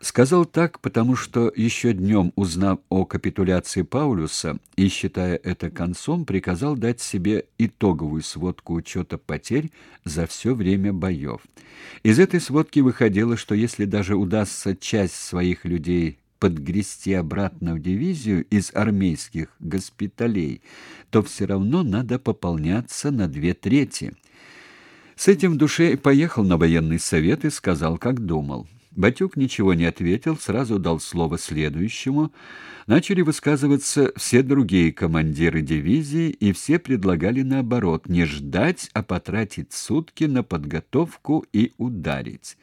Сказал так, потому что еще днем, узнав о капитуляции Паулюса и считая это концом, приказал дать себе итоговую сводку учета потерь за все время боев. Из этой сводки выходило, что если даже удастся часть своих людей подгрести обратно в дивизию из армейских госпиталей, то все равно надо пополняться на две трети. С этим в душе поехал на военный совет и сказал, как думал. Батюк ничего не ответил, сразу дал слово следующему. Начали высказываться все другие командиры дивизии, и все предлагали наоборот не ждать, а потратить сутки на подготовку и ударить.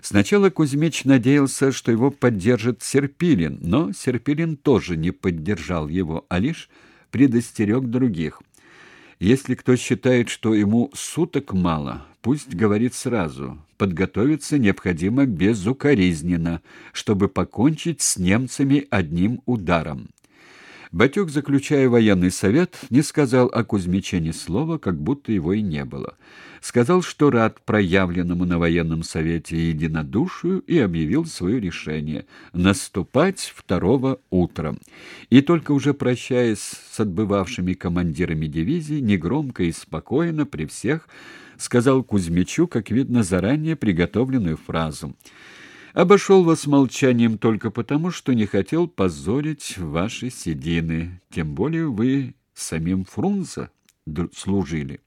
Сначала Кузьмич надеялся, что его поддержит Серпилин, но Серпилин тоже не поддержал его, а лишь предостерег других. Если кто считает, что ему суток мало, пусть говорит сразу. Подготовиться необходимо безукоризненно, чтобы покончить с немцами одним ударом. Батюк, заключая военный совет, не сказал о Кузьмиче ни слова, как будто его и не было. Сказал, что рад проявленному на военном совете единодушию и объявил свое решение – наступать второго утром. И только уже прощаясь с отбывавшими командирами дивизии, негромко и спокойно при всех сказал Кузьмичу, как видно, заранее приготовленную фразу – Обошел вас молчанием только потому, что не хотел позорить ваши седины, тем более вы самим Фрунзе служили.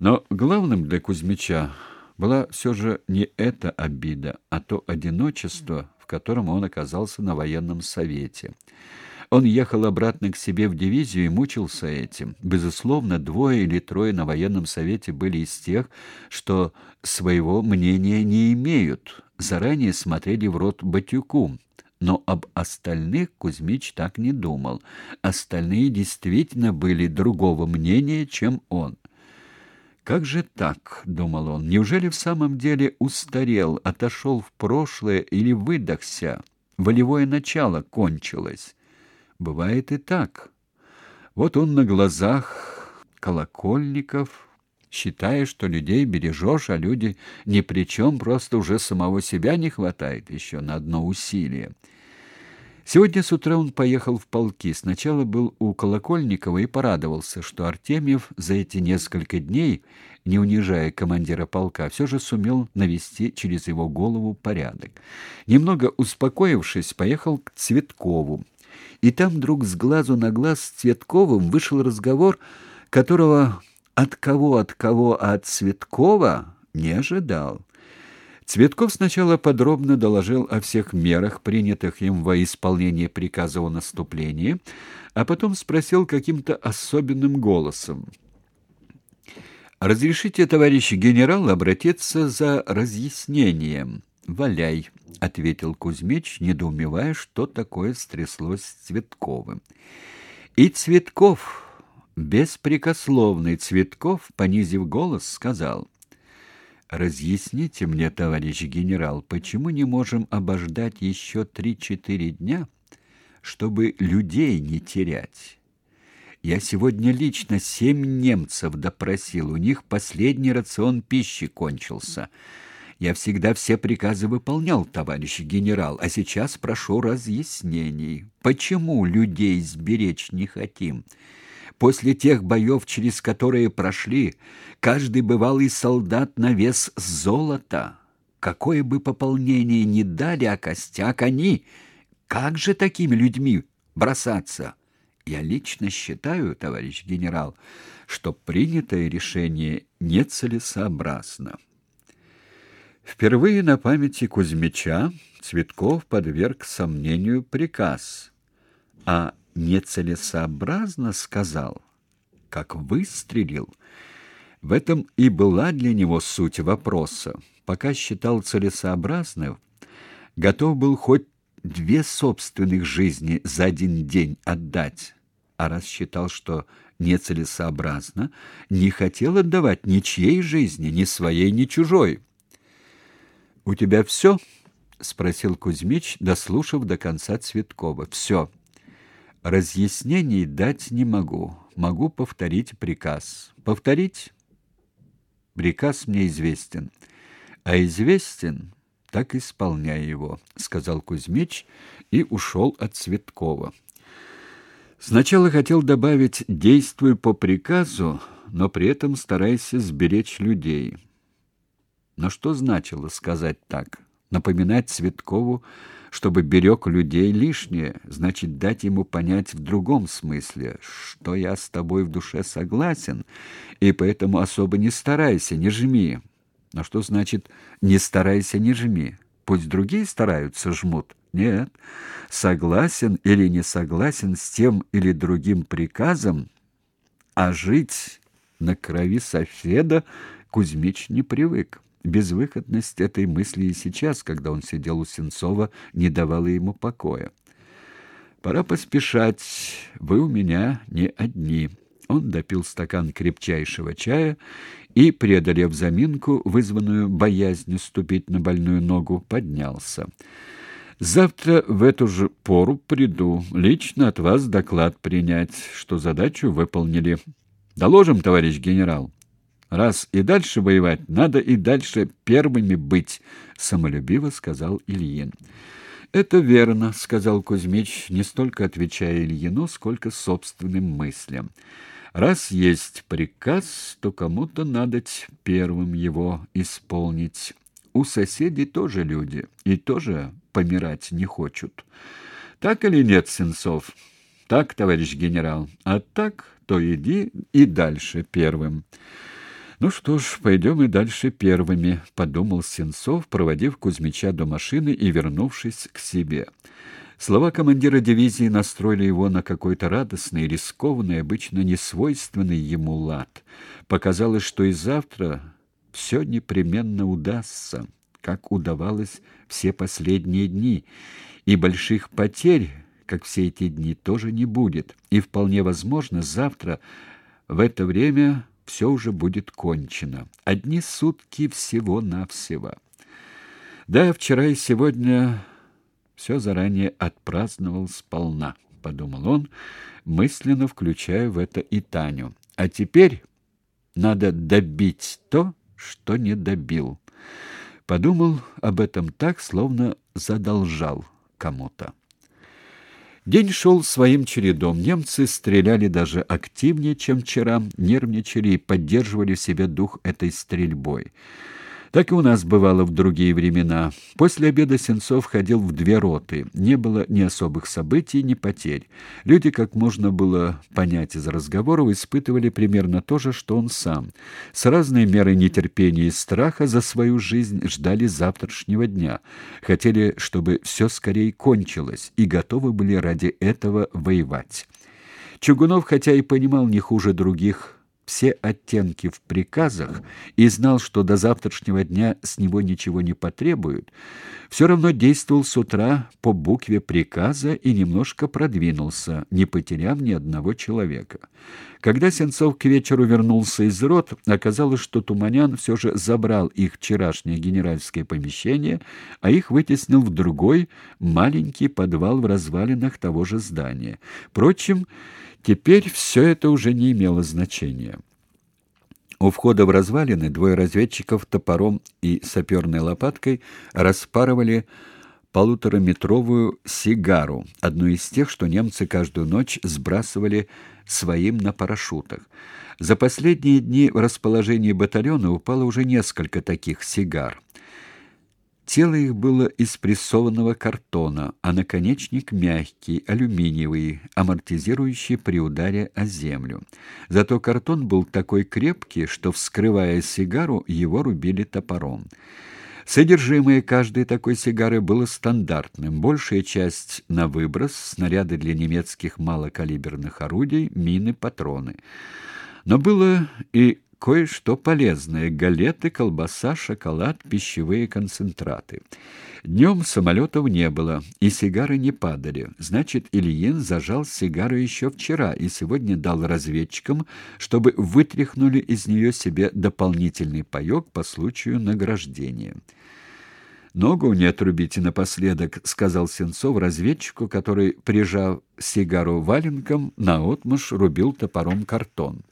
Но главным для Кузьмича была все же не эта обида, а то одиночество, в котором он оказался на военном совете. Он ехал обратно к себе в дивизию и мучился этим. Безусловно, двое или трое на военном совете были из тех, что своего мнения не имеют, заранее смотрели в рот Батюку. Но об остальных Кузьмич так не думал. Остальные действительно были другого мнения, чем он. «Как же так?» — думал он. «Неужели в самом деле устарел, отошел в прошлое или выдохся? Волевое начало кончилось. Бывает и так. Вот он на глазах колокольников считая, что людей бережешь, а люди ни при чем, просто уже самого себя не хватает еще на одно усилие. Сегодня с утра он поехал в полки. Сначала был у Колокольникова и порадовался, что Артемьев за эти несколько дней, не унижая командира полка, все же сумел навести через его голову порядок. Немного успокоившись, поехал к Цветкову. И там вдруг с глазу на глаз с Цветковым вышел разговор, которого от кого, от кого, а от Цветкова не ожидал. Цветков сначала подробно доложил о всех мерах, принятых им во исполнение приказа о наступлении, а потом спросил каким-то особенным голосом. «Разрешите, товарищ генерал, обратиться за разъяснением?» «Валяй», — ответил Кузьмич, недоумевая, что такое стряслось с Цветковым. И Цветков Беспрекословный Цветков, понизив голос, сказал: Разъясните мне, товарищ генерал, почему не можем обождать еще три-четыре дня, чтобы людей не терять? Я сегодня лично семь немцев допросил, у них последний рацион пищи кончился. Я всегда все приказы выполнял, товарищ генерал, а сейчас прошу разъяснений. Почему людей сберечь не хотим? После тех боев, через которые прошли, каждый бывалый солдат на вес золота. Какое бы пополнение ни дали, а костяк они, как же такими людьми бросаться? Я лично считаю, товарищ генерал, что принятое решение нецелесообразно. Впервые на памяти Кузьмича Цветков подверг сомнению приказ, а нецелесообразно сказал, как выстрелил. В этом и была для него суть вопроса. Пока считал целесообразным, готов был хоть две собственных жизни за один день отдать, а раз считал, что нецелесообразно, не хотел отдавать ничьей жизни, ни своей, ни чужой. «У тебя все?» — спросил Кузьмич, дослушав до конца Цветкова. «Все». Разъяснений дать не могу. Могу повторить приказ. Повторить? Приказ мне известен. А известен так исполняй его, сказал Кузьмич и ушел от Цветкова. Сначала хотел добавить «действуй по приказу», но при этом старайся сберечь людей. Но что значило сказать так? Напоминать Цветкову, чтобы берег людей лишнее, значит дать ему понять в другом смысле, что я с тобой в душе согласен, и поэтому особо не старайся, не жми. Но что значит «не старайся, не жми»? Пусть другие стараются, жмут. Нет, согласен или не согласен с тем или другим приказом, а жить на крови соседа Кузьмич не привык. Безвыходность этой мысли и сейчас, когда он сидел у Сенцова, не давала ему покоя. «Пора поспешать, вы у меня не одни». Он допил стакан крепчайшего чая и, преодолев заминку, вызванную боязнью ступить на больную ногу, поднялся. Завтра в эту же пору приду, лично от вас доклад принять, что задачу выполнили. Доложим, товарищ генерал. Раз и дальше воевать, надо и дальше первыми быть, самолюбиво сказал Ильин. Это верно, сказал Кузьмич, не столько отвечая Ильину, сколько собственным мыслям. Раз есть приказ, то кому-то надо первым его исполнить. У соседей тоже люди, и тоже помирать не хочут. Так или нет, Сенцов? Так, товарищ генерал. А так, то иди и дальше первым. Ну что ж, пойдем и дальше первыми, подумал Сенцов, проводив Кузьмича до машины и вернувшись к себе. Слова командира дивизии настроили его на какой-то радостный, рискованный, обычно несвойственный ему лад. Показалось, что и завтра все непременно удастся, как удавалось все последние дни, и больших потерь, как все эти дни, тоже не будет, и вполне возможно, завтра в это время все уже будет кончено. Одни сутки всего-навсего. Да, вчера и сегодня все заранее отпраздновал сполна, подумал он, мысленно включая в это и Таню. А теперь надо добить то, что не добил. Подумал об этом так, словно задолжал кому-то. День шел своим чередом. Немцы стреляли даже активнее, чем вчера, нервничали и поддерживали в себе дух этой стрельбой. Так и у нас бывало в другие времена. После обеда Сенцов ходил в две роты. Не было ни особых событий, ни потерь. Люди, как можно было понять из разговоров, испытывали примерно то же, что он сам. С разной мерой нетерпения и страха за свою жизнь ждали завтрашнего дня. Хотели, чтобы все скорее кончилось, и готовы были ради этого воевать. Чугунов, хотя и понимал не хуже других, все оттенки в приказах и знал, что до завтрашнего дня с него ничего не потребуют, все равно действовал с утра по букве приказа и немножко продвинулся, не потеряв ни одного человека. Когда Сенцов к вечеру вернулся из рот, оказалось, что Туманян все же забрал их вчерашнее генеральское помещение, а их вытеснил в другой, маленький подвал в развалинах того же здания. Впрочем, Теперь все это уже не имело значения. У входа в развалины двое разведчиков топором и саперной лопаткой распарывали полутораметровую сигару, одну из тех, что немцы каждую ночь сбрасывали своим на парашютах. За последние дни в расположении батальона упало уже несколько таких сигар. Тело их было из прессованного картона, а наконечник мягкий, алюминиевый, амортизирующий при ударе о землю. Зато картон был такой крепкий, что, вскрывая сигару, его рубили топором. Содержимое каждой такой сигары было стандартным. Большая часть на выброс, снаряды для немецких малокалиберных орудий, мины, патроны. Но было и кое-что полезное: галеты, колбаса, шоколад, пищевые концентраты. Днем самолетов не было, и сигары не падали. Значит, Ильин зажал сигару еще вчера и сегодня дал разведчикам, чтобы вытряхнули из нее себе дополнительный паёк по случаю награждения. «Ногу не отрубите напоследок», — сказал Сенцов разведчику, который, прижав сигару валенком, наотмашь рубил топором картон.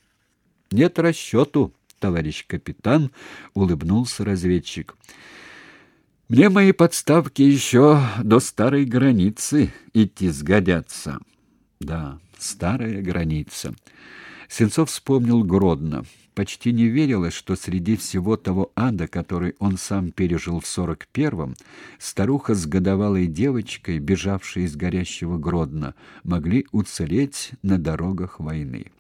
Нет расчету, товарищ капитан, улыбнулся разведчик. Мне мои подставки еще до старой границы идти сгодятся. Да, старая граница. Сенцов вспомнил Гродно. Почти не верилось, что среди всего того ада, который он сам пережил в сорок первом, старуха с годовалой девочкой, бежавшей из горящего Гродно, могли уцелеть на дорогах войны.